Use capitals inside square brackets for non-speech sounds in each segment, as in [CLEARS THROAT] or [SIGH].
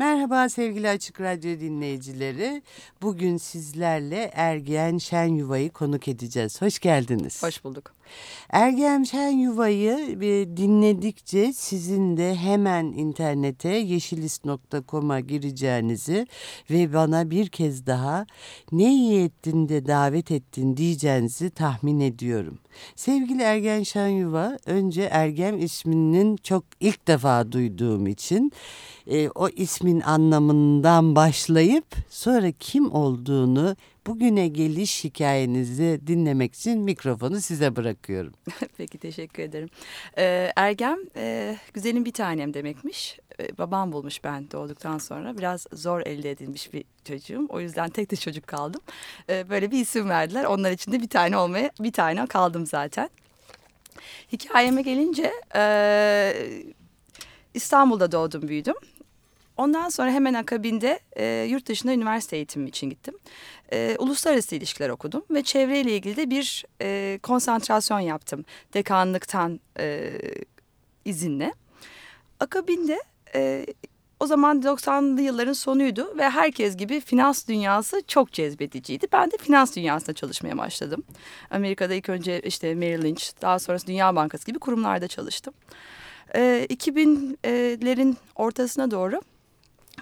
Merhaba sevgili Açık Radyo dinleyicileri. Bugün sizlerle Ergen Şen Yuva'yı konuk edeceğiz. Hoş geldiniz. Hoş bulduk. Ergen Şen Yuva'yı e, dinledikçe sizin de hemen internete yeşilist.com'a gireceğinizi ve bana bir kez daha ne iyi ettin de davet ettin diyeceğinizi tahmin ediyorum. Sevgili Ergen Şen Yuva, önce Ergem isminin çok ilk defa duyduğum için e, o ismin anlamından başlayıp sonra kim olduğunu bugüne geliş hikayenizi dinlemek için mikrofonu size bırakıyorum. [LAUGHS] Peki teşekkür ederim. Ee, Ergem e, güzelim bir tanem demekmiş. Ee, babam bulmuş ben doğduktan sonra. Biraz zor elde edilmiş bir çocuğum. O yüzden tek de çocuk kaldım. Ee, böyle bir isim verdiler. Onlar için de bir tane olmaya bir tane kaldım zaten. Hikayeme gelince e, İstanbul'da doğdum büyüdüm. Ondan sonra hemen akabinde e, yurt dışında üniversite eğitimi için gittim. E, uluslararası ilişkiler okudum ve çevreyle ilgili de bir e, konsantrasyon yaptım. Dekanlıktan e, izinle. Akabinde e, o zaman 90'lı yılların sonuydu ve herkes gibi finans dünyası çok cezbediciydi. Ben de finans dünyasında çalışmaya başladım. Amerika'da ilk önce işte Merrill Lynch, daha sonrası Dünya Bankası gibi kurumlarda çalıştım. E, 2000'lerin ortasına doğru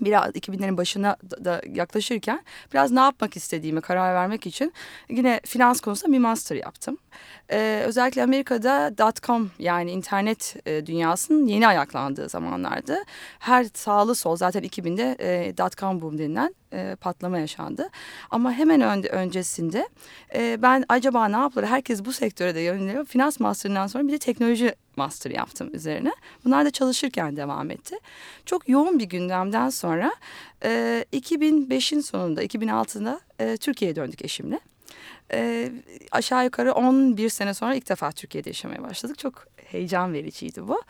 biraz 2000'lerin başına da yaklaşırken biraz ne yapmak istediğimi karar vermek için yine finans konusunda bir master yaptım. Ee, özellikle Amerika'da dot-com yani internet e, dünyasının yeni ayaklandığı zamanlardı. Her sağlı sol zaten 2000'de e, dot-com boom denilen e, patlama yaşandı. Ama hemen ön, öncesinde e, ben acaba ne yapılır? Herkes bu sektöre de yöneliyor. Finans master'ından sonra bir de teknoloji master yaptım üzerine. Bunlar da çalışırken devam etti. Çok yoğun bir gündemden sonra e, 2005'in sonunda 2006'da e, Türkiye'ye döndük eşimle. E, aşağı yukarı 11 sene sonra ilk defa Türkiye'de yaşamaya başladık. Çok heyecan vericiydi bu.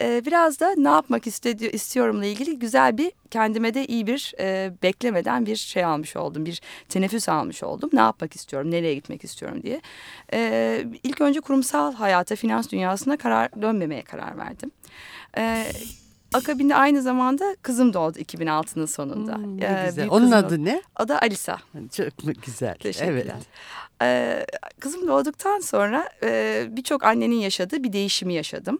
E, biraz da ne yapmak istedi, istiyorumla ilgili güzel bir kendime de iyi bir e, beklemeden bir şey almış oldum. Bir teneffüs almış oldum. Ne yapmak istiyorum, nereye gitmek istiyorum diye. E, ilk önce kurumsal hayata, finans dünyasına karar dönmemeye karar verdim. E, Akabinde aynı zamanda kızım doğdu 2006'nın sonunda. Hmm, ne ee, güzel. Onun adı ne? Adı Alisa. Çok mu güzel. Teşekkürler. Evet. Ee, kızım doğduktan sonra e, birçok annenin yaşadığı bir değişimi yaşadım.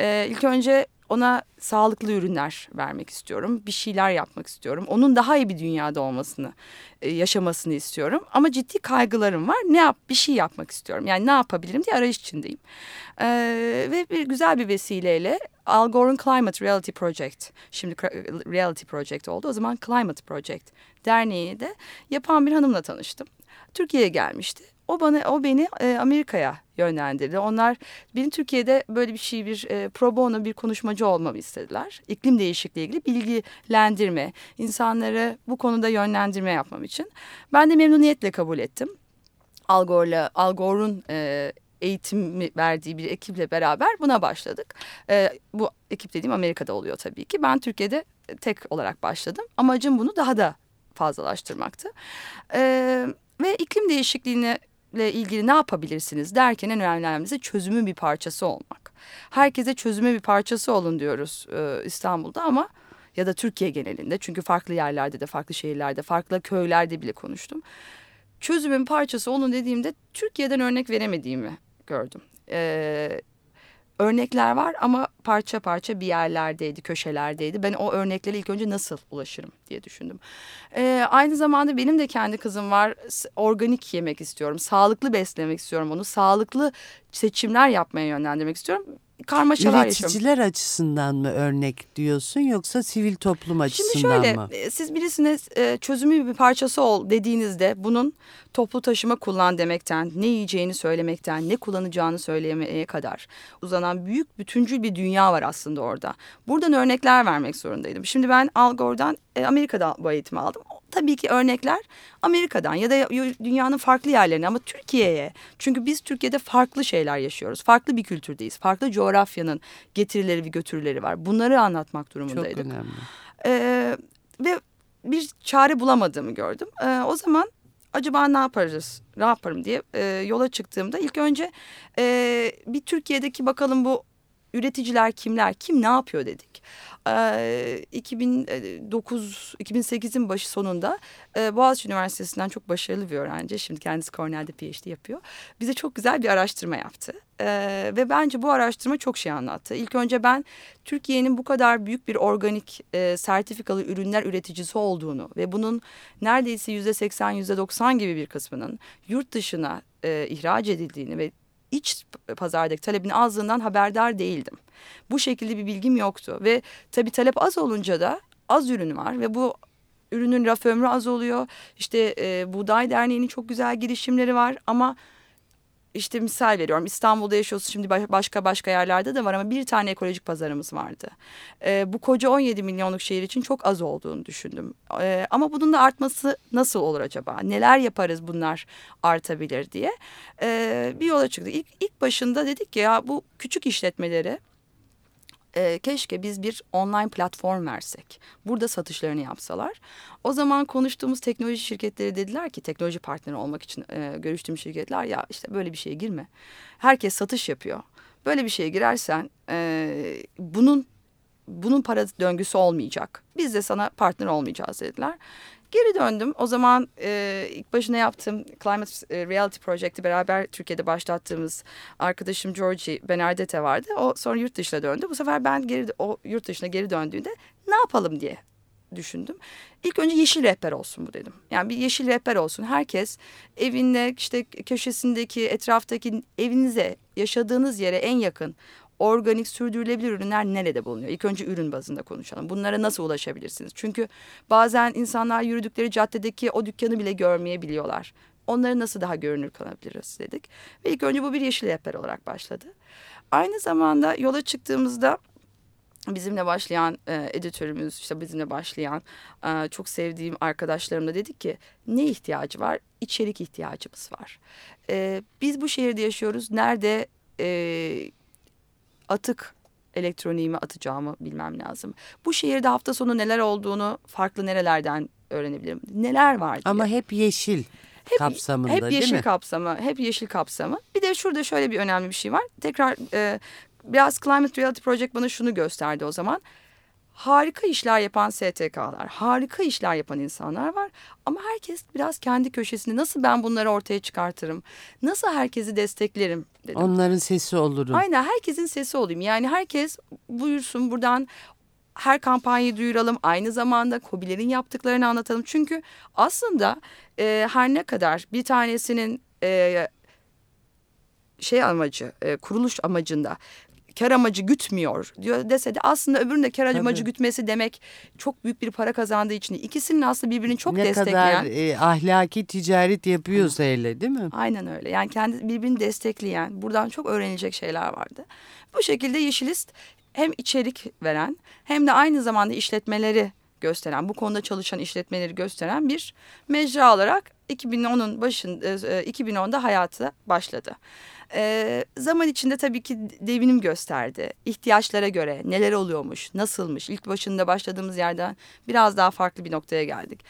Ee, ilk önce ona sağlıklı ürünler vermek istiyorum. Bir şeyler yapmak istiyorum. Onun daha iyi bir dünyada olmasını, e, yaşamasını istiyorum. Ama ciddi kaygılarım var. Ne yap, bir şey yapmak istiyorum. Yani ne yapabilirim diye arayış içindeyim. Ee, ve bir güzel bir vesileyle Al Gore'un Climate Reality Project, şimdi Reality Project oldu. O zaman Climate Project derneği de yapan bir hanımla tanıştım. Türkiye'ye gelmişti. O bana o beni e, Amerika'ya yönlendirdi. Onlar benim Türkiye'de böyle bir şey bir e, pro bono bir konuşmacı olmamı istediler. İklim değişikliği ilgili bilgilendirme, insanları bu konuda yönlendirme yapmam için. Ben de memnuniyetle kabul ettim. Al Gore'la e, eğitim verdiği bir ekiple beraber buna başladık. E, bu ekip dediğim Amerika'da oluyor tabii ki. Ben Türkiye'de tek olarak başladım. Amacım bunu daha da fazlalaştırmaktı. E, ve iklim değişikliğine ile ilgili ne yapabilirsiniz derken en önemlisi çözümün bir parçası olmak. Herkese çözüme bir parçası olun diyoruz e, İstanbul'da ama ya da Türkiye genelinde çünkü farklı yerlerde de farklı şehirlerde farklı köylerde bile konuştum. Çözümün parçası olun dediğimde Türkiye'den örnek veremediğimi gördüm. Ee, örnekler var ama parça parça bir yerlerdeydi, köşelerdeydi. Ben o örneklere ilk önce nasıl ulaşırım diye düşündüm. Ee, aynı zamanda benim de kendi kızım var. Organik yemek istiyorum, sağlıklı beslemek istiyorum onu. Sağlıklı seçimler yapmaya yönlendirmek istiyorum karmaşalar Üreticiler yaşıyorum. açısından mı örnek diyorsun yoksa sivil toplum açısından Şimdi şöyle, mı? E, siz birisine e, çözümü bir parçası ol dediğinizde bunun toplu taşıma kullan demekten, ne yiyeceğini söylemekten, ne kullanacağını söylemeye kadar uzanan büyük bütüncül bir dünya var aslında orada. Buradan örnekler vermek zorundaydım. Şimdi ben Al Gore'dan e, Amerika'da bu eğitimi aldım tabii ki örnekler Amerika'dan ya da dünyanın farklı yerlerine ama Türkiye'ye. Çünkü biz Türkiye'de farklı şeyler yaşıyoruz. Farklı bir kültürdeyiz. Farklı coğrafyanın getirileri ve götürüleri var. Bunları anlatmak durumundaydık. Çok önemli. Ee, ve bir çare bulamadığımı gördüm. Ee, o zaman acaba ne yaparız, ne yaparım diye e, yola çıktığımda ilk önce e, bir Türkiye'deki bakalım bu üreticiler kimler, kim ne yapıyor dedik. E, 2009 2008'in başı sonunda e, Boğaziçi Üniversitesi'nden çok başarılı bir öğrenci. Şimdi kendisi Cornell'de PhD yapıyor. Bize çok güzel bir araştırma yaptı. E, ve bence bu araştırma çok şey anlattı. İlk önce ben Türkiye'nin bu kadar büyük bir organik e, sertifikalı ürünler üreticisi olduğunu ve bunun neredeyse yüzde seksen yüzde doksan gibi bir kısmının yurt dışına e, ihraç edildiğini ve iç pazardaki talebin azlığından haberdar değildim. Bu şekilde bir bilgim yoktu ve tabii talep az olunca da az ürün var ve bu ürünün raf ömrü az oluyor. İşte e, Buğday Derneği'nin çok güzel girişimleri var ama işte misal veriyorum İstanbul'da yaşıyorsun şimdi başka başka yerlerde de var ama bir tane ekolojik pazarımız vardı. E, bu koca 17 milyonluk şehir için çok az olduğunu düşündüm. E, ama bunun da artması nasıl olur acaba? Neler yaparız bunlar artabilir diye e, bir yola çıktı. İlk, ilk başında dedik ki ya bu küçük işletmeleri e, keşke biz bir online platform versek. Burada satışlarını yapsalar. O zaman konuştuğumuz teknoloji şirketleri dediler ki teknoloji partneri olmak için e, görüştüğüm şirketler ya işte böyle bir şeye girme. Herkes satış yapıyor. Böyle bir şeye girersen e, bunun bunun para döngüsü olmayacak. Biz de sana partner olmayacağız dediler. Geri döndüm. O zaman e, ilk başına yaptığım Climate e, Reality Project'i beraber Türkiye'de başlattığımız arkadaşım Georgie Benardete vardı. O sonra yurt dışına döndü. Bu sefer ben geri o yurt dışına geri döndüğünde ne yapalım diye düşündüm. İlk önce yeşil rehber olsun bu dedim. Yani bir yeşil rehber olsun. Herkes evinde işte köşesindeki etraftaki evinize yaşadığınız yere en yakın organik sürdürülebilir ürünler nerede bulunuyor? İlk önce ürün bazında konuşalım. Bunlara nasıl ulaşabilirsiniz? Çünkü bazen insanlar yürüdükleri caddedeki o dükkanı bile görmeyebiliyorlar. Onları nasıl daha görünür kılabiliriz dedik. Ve ilk önce bu bir yeşil rehber olarak başladı. Aynı zamanda yola çıktığımızda bizimle başlayan e, editörümüz işte bizimle başlayan e, çok sevdiğim arkadaşlarımla dedik ki ne ihtiyacı var? İçerik ihtiyacımız var. E, biz bu şehirde yaşıyoruz. Nerede e, atık elektroniğimi atacağımı bilmem lazım. Bu şehirde hafta sonu neler olduğunu farklı nerelerden öğrenebilirim. Neler var diye. Ama hep yeşil hep, kapsamında hep yeşil değil mi? kapsamı, hep yeşil kapsamı. Bir de şurada şöyle bir önemli bir şey var. Tekrar e, biraz Climate Reality Project bana şunu gösterdi o zaman harika işler yapan STK'lar, harika işler yapan insanlar var. Ama herkes biraz kendi köşesinde nasıl ben bunları ortaya çıkartırım, nasıl herkesi desteklerim dedim. Onların sesi olurum. Aynen herkesin sesi olayım. Yani herkes buyursun buradan her kampanyayı duyuralım. Aynı zamanda COBİ'lerin yaptıklarını anlatalım. Çünkü aslında e, her ne kadar bir tanesinin e, şey amacı, e, kuruluş amacında kar amacı gütmüyor diyor dese de aslında öbürünün de kar amacı gütmesi demek çok büyük bir para kazandığı için ikisinin aslında birbirini çok ne destekleyen. Ne kadar e, ahlaki ticaret yapıyorsa hele değil mi? Aynen öyle yani kendi birbirini destekleyen buradan çok öğrenilecek şeyler vardı. Bu şekilde Yeşilist hem içerik veren hem de aynı zamanda işletmeleri gösteren, bu konuda çalışan işletmeleri gösteren bir mecra olarak 2010'un başında 2010'da hayatı başladı. E, zaman içinde tabii ki devinim gösterdi. İhtiyaçlara göre neler oluyormuş, nasılmış. İlk başında başladığımız yerden biraz daha farklı bir noktaya geldik.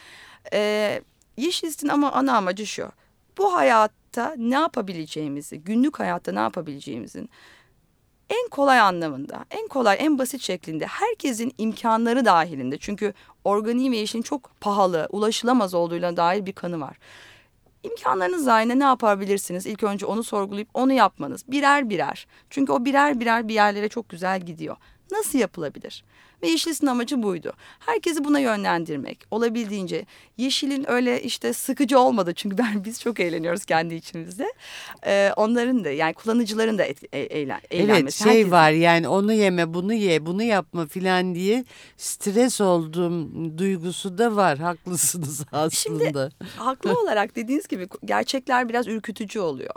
E, Yeşilist'in ama ana amacı şu. Bu hayatta ne yapabileceğimizi, günlük hayatta ne yapabileceğimizin en kolay anlamında, en kolay, en basit şeklinde herkesin imkanları dahilinde. Çünkü organik ve yeşilin çok pahalı, ulaşılamaz olduğuyla dair bir kanı var. İmkanlarınız dahilinde ne yapabilirsiniz? İlk önce onu sorgulayıp onu yapmanız. Birer birer. Çünkü o birer birer bir yerlere çok güzel gidiyor. Nasıl yapılabilir? Ve Yeşil'in amacı buydu. Herkesi buna yönlendirmek. Olabildiğince Yeşil'in öyle işte sıkıcı olmadı. Çünkü ben [LAUGHS] biz çok eğleniyoruz kendi içimizde. Ee, onların da yani kullanıcıların da et, e, eğlen, eğlenmesi. Evet şey Herkesin... var yani onu yeme bunu ye bunu yapma filan diye stres olduğum duygusu da var. [LAUGHS] Haklısınız aslında. Şimdi haklı [LAUGHS] olarak dediğiniz gibi gerçekler biraz ürkütücü oluyor.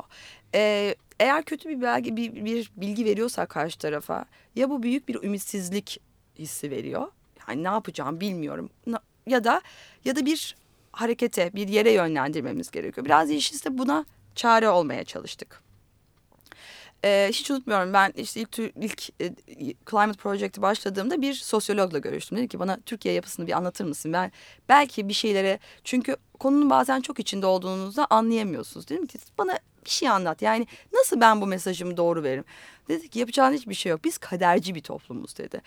Ee, eğer kötü bir belge bir, bir bilgi veriyorsa karşı tarafa ya bu büyük bir ümitsizlik hissi veriyor. Yani ne yapacağım bilmiyorum. Ya da ya da bir harekete, bir yere yönlendirmemiz gerekiyor. Biraz Yeşil'de buna çare olmaya çalıştık. E, hiç unutmuyorum ben işte ilk, ilk e, Climate Project'i başladığımda bir sosyologla görüştüm. Dedi ki bana Türkiye yapısını bir anlatır mısın? Ben belki bir şeylere çünkü konunun bazen çok içinde olduğunuzda anlayamıyorsunuz. Dedim ki bana bir şey anlat. Yani nasıl ben bu mesajımı doğru veririm? Dedi ki yapacağın hiçbir şey yok. Biz kaderci bir toplumuz dedi.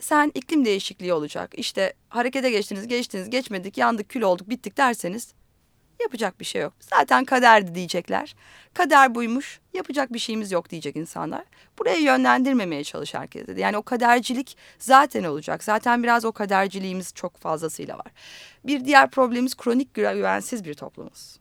Sen iklim değişikliği olacak. İşte harekete geçtiniz, geçtiniz, geçmedik, yandık, kül olduk, bittik derseniz yapacak bir şey yok. Zaten kaderdi diyecekler. Kader buymuş. Yapacak bir şeyimiz yok diyecek insanlar. Buraya yönlendirmemeye çalış herkes dedi. Yani o kadercilik zaten olacak. Zaten biraz o kaderciliğimiz çok fazlasıyla var. Bir diğer problemimiz kronik güvensiz bir toplumuz.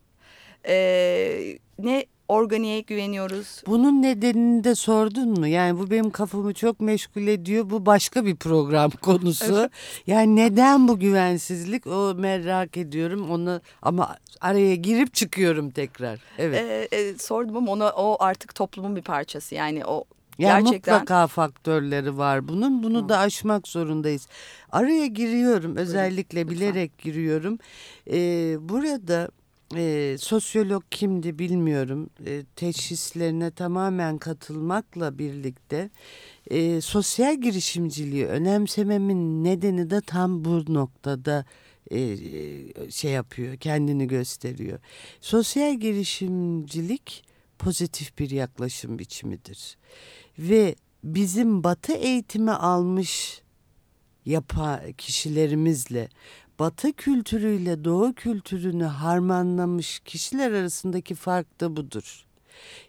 Ee, ne organiğe güveniyoruz. Bunun nedenini de sordun mu? Yani bu benim kafamı çok meşgul ediyor. Bu başka bir program [LAUGHS] konusu. Yani neden bu güvensizlik? O merak ediyorum. Onu ama araya girip çıkıyorum tekrar. Evet. Ee, e, sordum ama ona o artık toplumun bir parçası. Yani o yani Gerçekten... mutlaka faktörleri var bunun. Bunu Hı. da aşmak zorundayız. Araya giriyorum özellikle Lütfen. bilerek giriyorum. Ee, burada e, sosyolog kimdi bilmiyorum. E, teşhislerine tamamen katılmakla birlikte e, sosyal girişimciliği önemsememin nedeni de tam bu noktada e, şey yapıyor, kendini gösteriyor. Sosyal girişimcilik pozitif bir yaklaşım biçimidir. Ve bizim batı eğitimi almış yapa kişilerimizle Batı kültürüyle Doğu kültürünü harmanlamış kişiler arasındaki fark da budur.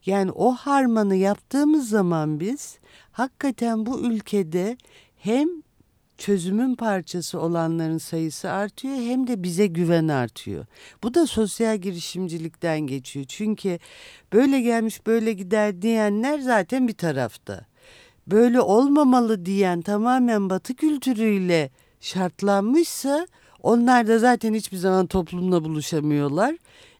Yani o harmanı yaptığımız zaman biz hakikaten bu ülkede hem çözümün parçası olanların sayısı artıyor hem de bize güven artıyor. Bu da sosyal girişimcilikten geçiyor. Çünkü böyle gelmiş böyle gider diyenler zaten bir tarafta. Böyle olmamalı diyen tamamen batı kültürüyle şartlanmışsa onlar da zaten hiçbir zaman toplumla buluşamıyorlar.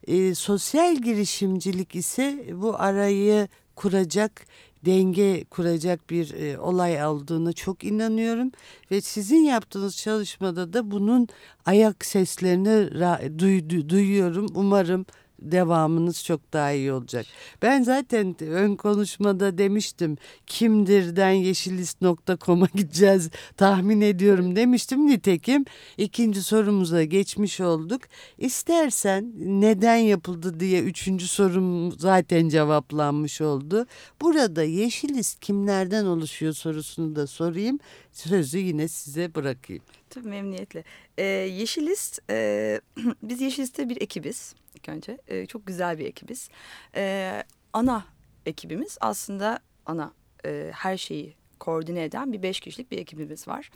E, sosyal girişimcilik ise bu arayı kuracak, denge kuracak bir e, olay aldığını çok inanıyorum. Ve sizin yaptığınız çalışmada da bunun ayak seslerini duydu, duyuyorum. Umarım devamınız çok daha iyi olacak. Ben zaten ön konuşmada demiştim kimdirden yeşilist.com'a [LAUGHS] gideceğiz tahmin ediyorum demiştim. Nitekim ikinci sorumuza geçmiş olduk. İstersen neden yapıldı diye üçüncü sorum zaten cevaplanmış oldu. Burada yeşilist kimlerden oluşuyor sorusunu da sorayım. Sözü yine size bırakayım. Tabii memnuniyetle. Ee, Yeşilist, e, [CLEARS THROAT] biz Yeşilist'te bir ekibiz ilk önce. E, çok güzel bir ekibiz. E, ana ekibimiz aslında ana e, her şeyi koordine eden bir beş kişilik bir ekibimiz var.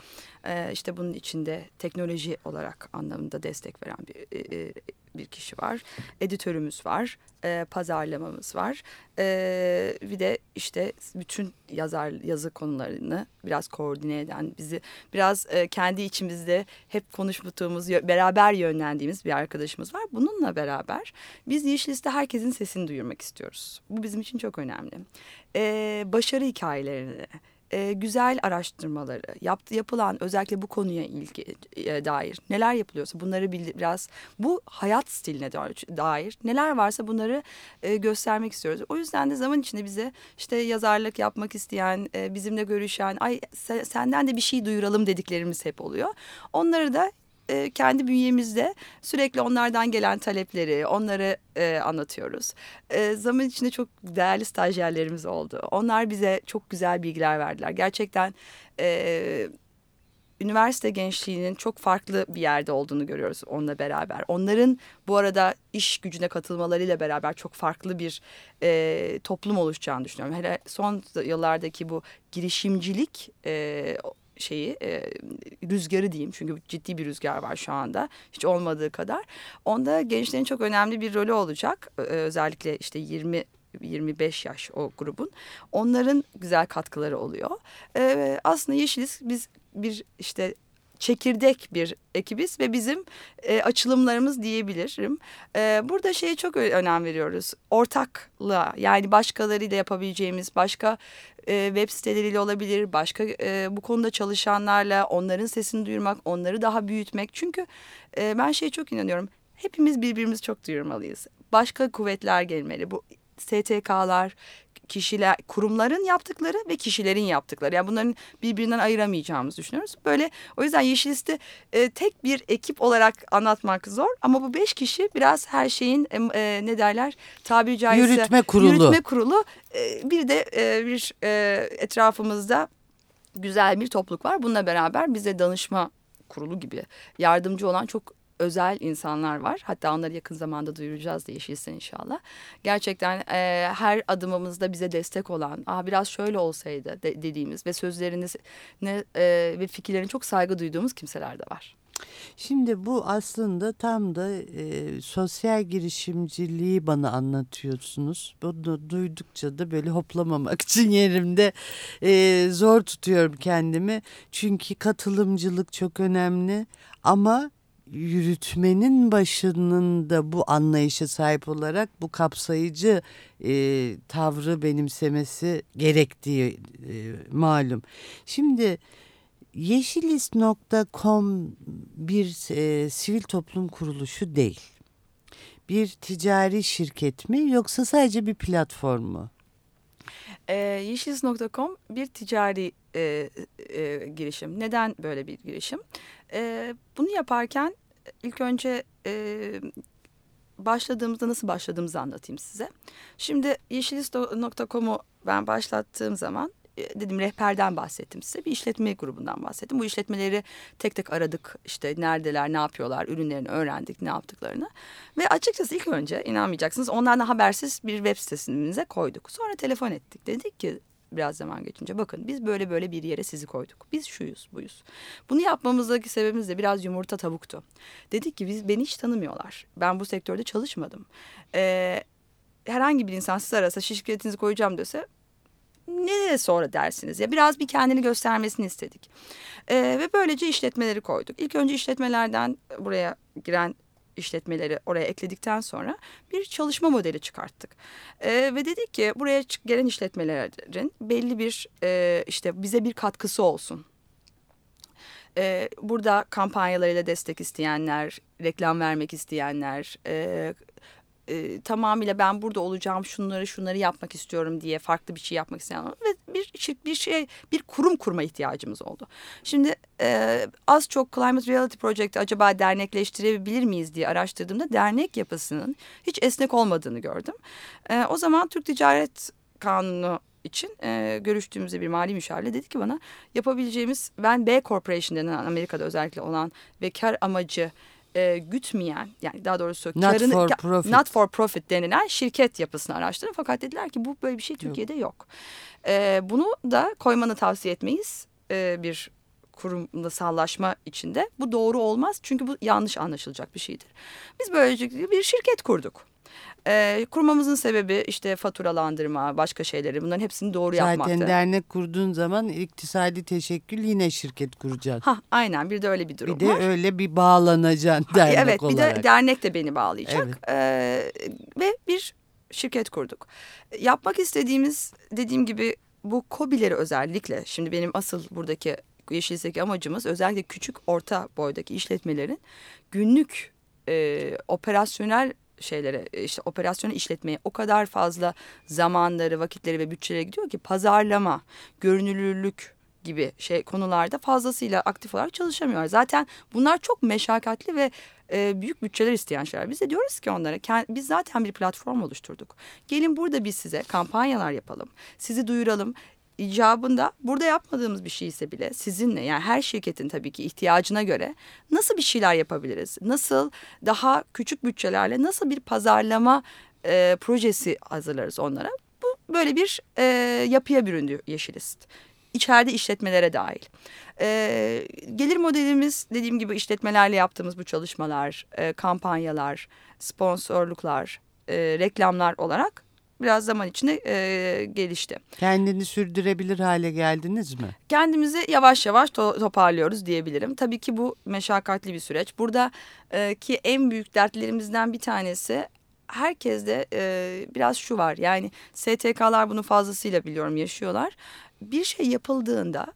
Ee, işte bunun içinde teknoloji olarak anlamında destek veren bir, e, bir kişi var. Editörümüz var. E, pazarlamamız var. E, bir de işte bütün yazar yazı konularını biraz koordine eden bizi biraz e, kendi içimizde hep konuştuğumuz beraber yönlendiğimiz bir arkadaşımız var. Bununla beraber biz Yeşilist'te herkesin sesini duyurmak istiyoruz. Bu bizim için çok önemli. E, başarı hikayelerini e, güzel araştırmaları, yaptı, yapılan özellikle bu konuya ilgi e, dair neler yapılıyorsa bunları biraz bu hayat stiline dair neler varsa bunları e, göstermek istiyoruz. O yüzden de zaman içinde bize işte yazarlık yapmak isteyen, e, bizimle görüşen, ay senden de bir şey duyuralım dediklerimiz hep oluyor. Onları da e, kendi bünyemizde sürekli onlardan gelen talepleri, onları e, anlatıyoruz. E, zaman içinde çok değerli stajyerlerimiz oldu. Onlar bize çok güzel bilgiler verdiler. Gerçekten e, üniversite gençliğinin çok farklı bir yerde olduğunu görüyoruz onunla beraber. Onların bu arada iş gücüne katılmalarıyla beraber çok farklı bir e, toplum oluşacağını düşünüyorum. Hele son yıllardaki bu girişimcilik e, şeyi e, rüzgarı diyeyim çünkü ciddi bir rüzgar var şu anda hiç olmadığı kadar. Onda gençlerin çok önemli bir rolü olacak e, özellikle işte 20 25 yaş o grubun. Onların güzel katkıları oluyor. Ee, aslında Yeşiliz biz bir işte çekirdek bir ekibiz ve bizim e, açılımlarımız diyebilirim. E, burada şeye çok önem veriyoruz. Ortaklığa yani başkalarıyla yapabileceğimiz başka e, web siteleriyle olabilir. Başka e, bu konuda çalışanlarla onların sesini duyurmak, onları daha büyütmek. Çünkü e, ben şeye çok inanıyorum. Hepimiz birbirimizi çok duyurmalıyız. Başka kuvvetler gelmeli. Bu STK'lar, kişiler, kurumların yaptıkları ve kişilerin yaptıkları. Yani bunların birbirinden ayıramayacağımızı düşünüyoruz. Böyle o yüzden Yeşil Liste e, tek bir ekip olarak anlatmak zor ama bu beş kişi biraz her şeyin e, ne derler tabiri caizse yürütme kurulu. Yürütme kurulu. E, bir de e, bir e, etrafımızda güzel bir topluluk var. Bununla beraber bize danışma kurulu gibi yardımcı olan çok özel insanlar var. Hatta onları yakın zamanda duyuracağız da Yeşilsen inşallah. Gerçekten e, her adımımızda bize destek olan, Aa, biraz şöyle olsaydı de, dediğimiz ve sözleriniz ne e, ve fikirlerini çok saygı duyduğumuz kimseler de var. Şimdi bu aslında tam da e, sosyal girişimciliği bana anlatıyorsunuz. Bunu duydukça da böyle hoplamamak [LAUGHS] için yerimde e, zor tutuyorum kendimi. Çünkü katılımcılık çok önemli ama yürütmenin başının da bu anlayışa sahip olarak bu kapsayıcı e, tavrı benimsemesi gerektiği e, malum. Şimdi Yeşilist.com bir e, sivil toplum kuruluşu değil. Bir ticari şirket mi yoksa sadece bir platform mu? E, Yeşilist.com bir ticari e, e, girişim. Neden böyle bir girişim? E, bunu yaparken ilk önce e, başladığımızda nasıl başladığımızı anlatayım size. Şimdi yeşilist.com'u ben başlattığım zaman dedim rehberden bahsettim size. Bir işletme grubundan bahsettim. Bu işletmeleri tek tek aradık. İşte neredeler, ne yapıyorlar, ürünlerini öğrendik, ne yaptıklarını. Ve açıkçası ilk önce inanmayacaksınız onlardan habersiz bir web sitesimize koyduk. Sonra telefon ettik. Dedik ki biraz zaman geçince bakın biz böyle böyle bir yere sizi koyduk. Biz şuyuz buyuz. Bunu yapmamızdaki sebebimiz de biraz yumurta tavuktu. Dedik ki biz beni hiç tanımıyorlar. Ben bu sektörde çalışmadım. Ee, herhangi bir insan siz arasa şirketinizi koyacağım dese ne sonra dersiniz ya biraz bir kendini göstermesini istedik. Ee, ve böylece işletmeleri koyduk. İlk önce işletmelerden buraya giren işletmeleri oraya ekledikten sonra bir çalışma modeli çıkarttık. E, ve dedik ki buraya gelen işletmelerin belli bir e, işte bize bir katkısı olsun. E, burada kampanyalarıyla destek isteyenler, reklam vermek isteyenler, e, e, tamamıyla ben burada olacağım şunları şunları yapmak istiyorum diye farklı bir şey yapmak isteyen ve bir bir şey bir kurum kurma ihtiyacımız oldu. Şimdi e, az çok Climate Reality Project'i acaba dernekleştirebilir miyiz diye araştırdığımda dernek yapısının hiç esnek olmadığını gördüm. E, o zaman Türk Ticaret Kanunu için e, görüştüğümüzde bir mali müşavirle dedi ki bana yapabileceğimiz ben B Corporation denen Amerika'da özellikle olan ve kar amacı e, gütmeyen yani daha doğrusu not karını, for profit. not for profit denilen şirket yapısını araştırdım. Fakat dediler ki bu böyle bir şey Türkiye'de yok. yok. E, bunu da koymanı tavsiye etmeyiz e, bir kurumsallaşma içinde. Bu doğru olmaz çünkü bu yanlış anlaşılacak bir şeydir. Biz böylece bir şirket kurduk. E, kurmamızın sebebi işte faturalandırma, başka şeyleri bunların hepsini doğru Zaten yapmaktı. Zaten dernek kurduğun zaman iktisadi teşekkül yine şirket kuracaksın. Ha, aynen bir de öyle bir durum var. Bir de var. öyle bir bağlanacaksın dernek evet, olarak. Evet bir de dernek de beni bağlayacak. Evet. Ee, ve bir şirket kurduk. Yapmak istediğimiz dediğim gibi bu kobileri özellikle şimdi benim asıl buradaki Yeşilseki amacımız özellikle küçük orta boydaki işletmelerin günlük e, operasyonel şeylere işte operasyonu işletmeye o kadar fazla zamanları, vakitleri ve bütçeleri gidiyor ki pazarlama, görünürlük gibi şey konularda fazlasıyla aktif olarak çalışamıyorlar. Zaten bunlar çok meşakkatli ve e, büyük bütçeler isteyen şeyler. Biz de diyoruz ki onlara biz zaten bir platform oluşturduk. Gelin burada biz size kampanyalar yapalım. Sizi duyuralım icabında burada yapmadığımız bir şey ise bile sizinle yani her şirketin tabii ki ihtiyacına göre nasıl bir şeyler yapabiliriz? Nasıl daha küçük bütçelerle nasıl bir pazarlama e, projesi hazırlarız onlara? Bu böyle bir e, yapıya büründü Yeşilist. İçeride işletmelere dahil. E, gelir modelimiz dediğim gibi işletmelerle yaptığımız bu çalışmalar, e, kampanyalar, sponsorluklar, e, reklamlar olarak biraz zaman içinde e, gelişti. Kendini sürdürebilir hale geldiniz mi? Kendimizi yavaş yavaş to toparlıyoruz diyebilirim. Tabii ki bu meşakkatli bir süreç. Burada e, ki en büyük dertlerimizden bir tanesi herkeste e, biraz şu var. Yani STK'lar bunu fazlasıyla biliyorum yaşıyorlar. Bir şey yapıldığında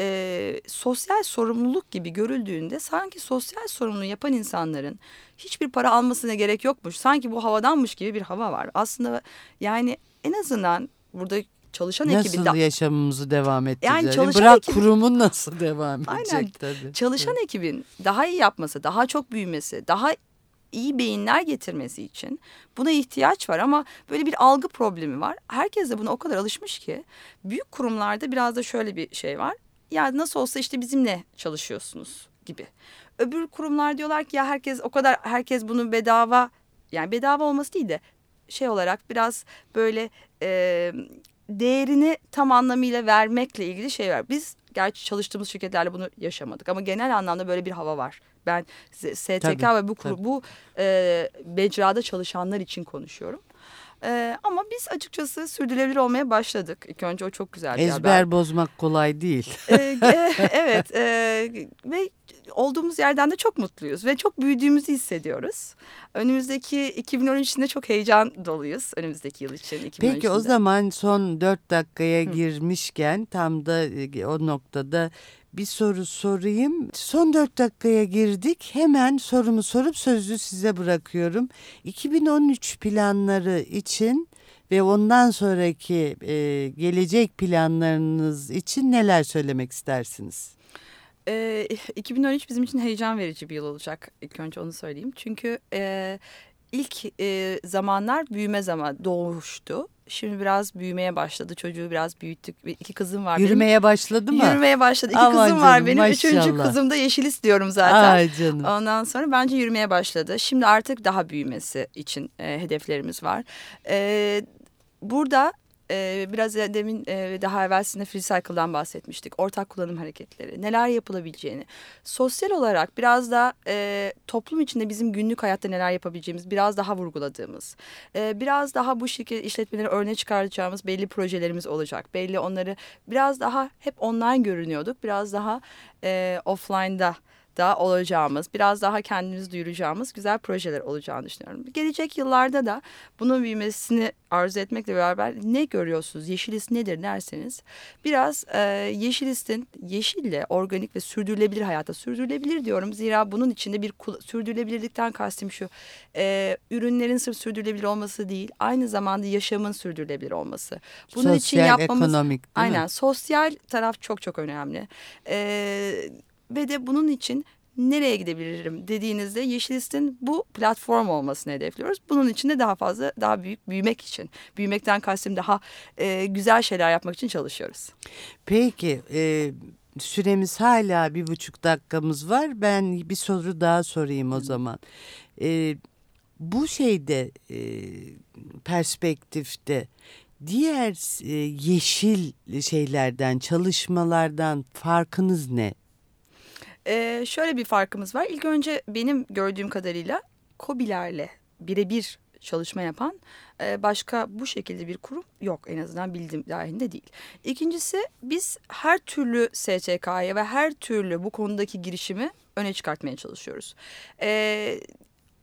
e, sosyal sorumluluk gibi görüldüğünde sanki sosyal sorumluluğu yapan insanların hiçbir para almasına gerek yokmuş. Sanki bu havadanmış gibi bir hava var. Aslında yani en azından burada çalışan nasıl ekibin Nasıl yaşamımızı devam ettireceğiz? Yani çalışan Bırak ekibin, kurumun nasıl devam [LAUGHS] edecek aynen, tabii. Çalışan evet. ekibin daha iyi yapması, daha çok büyümesi, daha iyi beyinler getirmesi için buna ihtiyaç var ama böyle bir algı problemi var. Herkes de buna o kadar alışmış ki büyük kurumlarda biraz da şöyle bir şey var. Ya nasıl olsa işte bizimle çalışıyorsunuz gibi. Öbür kurumlar diyorlar ki ya herkes o kadar herkes bunu bedava yani bedava olması değil de şey olarak biraz böyle e, değerini tam anlamıyla vermekle ilgili şey var. Biz gerçi çalıştığımız şirketlerle bunu yaşamadık ama genel anlamda böyle bir hava var. Ben STK tabii, ve bu tabii. bu e, mecrada çalışanlar için konuşuyorum. Ee, ama biz açıkçası sürdürülebilir olmaya başladık. İlk önce o çok güzel bir Ezber haber. bozmak kolay değil. Ee, [LAUGHS] e, evet e, ve olduğumuz yerden de çok mutluyuz ve çok büyüdüğümüzü hissediyoruz. Önümüzdeki 2013 içinde çok heyecan doluyuz önümüzdeki yıl için. Peki o zaman son dört dakikaya Hı. girmişken tam da e, o noktada bir soru sorayım. Son dört dakikaya girdik. Hemen sorumu sorup sözü size bırakıyorum. 2013 planları için ve ondan sonraki e, gelecek planlarınız için neler söylemek istersiniz? E, 2013 bizim için heyecan verici bir yıl olacak. İlk önce onu söyleyeyim. Çünkü e, ilk e, zamanlar büyüme zaman doğuştu. Şimdi biraz büyümeye başladı. Çocuğu biraz büyüttük. İki kızım var. Yürümeye benim. başladı mı? Yürümeye başladı. İki Aman kızım canım, var benim. Maşallah. Üçüncü kızım da yeşil istiyorum zaten. Ay canım. Ondan sonra bence yürümeye başladı. Şimdi artık daha büyümesi için e, hedeflerimiz var. E, burada e, biraz demin e, daha evvel sizinle Free Cycle'dan bahsetmiştik. Ortak kullanım hareketleri, neler yapılabileceğini. Sosyal olarak biraz da e, toplum içinde bizim günlük hayatta neler yapabileceğimiz biraz daha vurguladığımız. E, biraz daha bu şirket işletmeleri örneğe çıkaracağımız belli projelerimiz olacak. Belli onları biraz daha hep online görünüyorduk. Biraz daha e, offline'da da olacağımız, biraz daha kendimizi duyuracağımız güzel projeler olacağını düşünüyorum. Gelecek yıllarda da bunun büyümesini arzu etmekle beraber ne görüyorsunuz? Yeşilist nedir derseniz biraz e, Yeşilist'in yeşille organik ve sürdürülebilir hayata sürdürülebilir diyorum. Zira bunun içinde bir sürdürülebilirlikten kastım şu e, ürünlerin sırf sürdürülebilir olması değil aynı zamanda yaşamın sürdürülebilir olması. Bunun sosyal, için yapmamız ekonomik, aynen mi? sosyal taraf çok çok önemli. E, ve de bunun için nereye gidebilirim dediğinizde Yeşilist'in bu platform olmasını hedefliyoruz. Bunun için de daha fazla, daha büyük büyümek için, büyümekten kastım daha e, güzel şeyler yapmak için çalışıyoruz. Peki, e, süremiz hala bir buçuk dakikamız var. Ben bir soru daha sorayım o zaman. E, bu şeyde, e, perspektifte diğer e, yeşil şeylerden, çalışmalardan farkınız ne? Ee, şöyle bir farkımız var. İlk önce benim gördüğüm kadarıyla COBİ'lerle birebir çalışma yapan e, başka bu şekilde bir kurum yok en azından bildiğim dahilinde değil. İkincisi biz her türlü STK'ya ve her türlü bu konudaki girişimi öne çıkartmaya çalışıyoruz. E,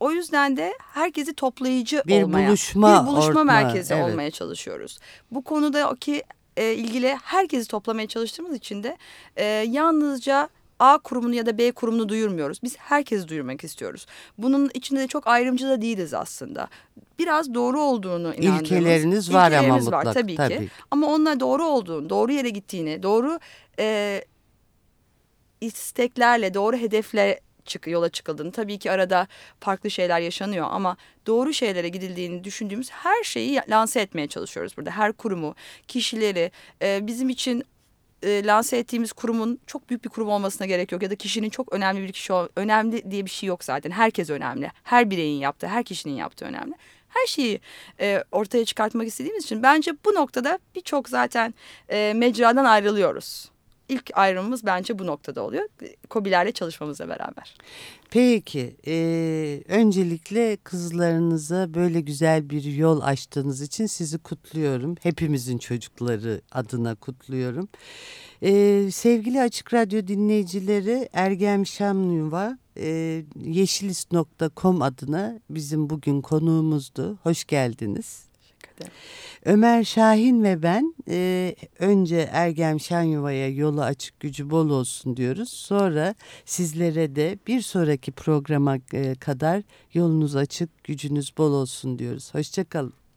o yüzden de herkesi toplayıcı bir olmaya, buluşma, bir buluşma ortma, merkezi evet. olmaya çalışıyoruz. Bu konuda ki e, ilgili herkesi toplamaya çalıştığımız için de e, yalnızca A kurumunu ya da B kurumunu duyurmuyoruz. Biz herkesi duyurmak istiyoruz. Bunun içinde de çok ayrımcı da değiliz aslında. Biraz doğru olduğunu inandığımız. İlkeleriniz var ama mutlak. Var, tabii, tabii ki. Ama onunla doğru olduğunu, doğru yere gittiğini, doğru e, isteklerle, doğru hedefle çık yola çıkıldığını tabii ki arada farklı şeyler yaşanıyor ama doğru şeylere gidildiğini düşündüğümüz her şeyi lanse etmeye çalışıyoruz burada. Her kurumu, kişileri e, bizim için e, lanse ettiğimiz kurumun çok büyük bir kurum olmasına gerek yok ya da kişinin çok önemli bir kişi önemli diye bir şey yok zaten. Herkes önemli. Her bireyin yaptığı, her kişinin yaptığı önemli. Her şeyi e, ortaya çıkartmak istediğimiz için bence bu noktada birçok zaten e, mecradan ayrılıyoruz ilk ayrımımız bence bu noktada oluyor. Kobilerle çalışmamızla beraber. Peki, e, öncelikle kızlarınıza böyle güzel bir yol açtığınız için sizi kutluyorum. Hepimizin çocukları adına kutluyorum. E, sevgili Açık Radyo dinleyicileri Ergem Şamlıva e, yeşilist.com adına bizim bugün konuğumuzdu. Hoş geldiniz. Ömer Şahin ve ben e, önce Ergem Şenyuva'ya yolu açık gücü bol olsun diyoruz. Sonra sizlere de bir sonraki programa e, kadar yolunuz açık gücünüz bol olsun diyoruz. Hoşçakalın.